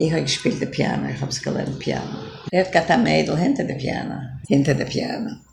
Ich habe gespielt den Piano, ich habe es gelernt, Piano. Er hat gerade am Mädel hinter der Piano, hinter der Piano.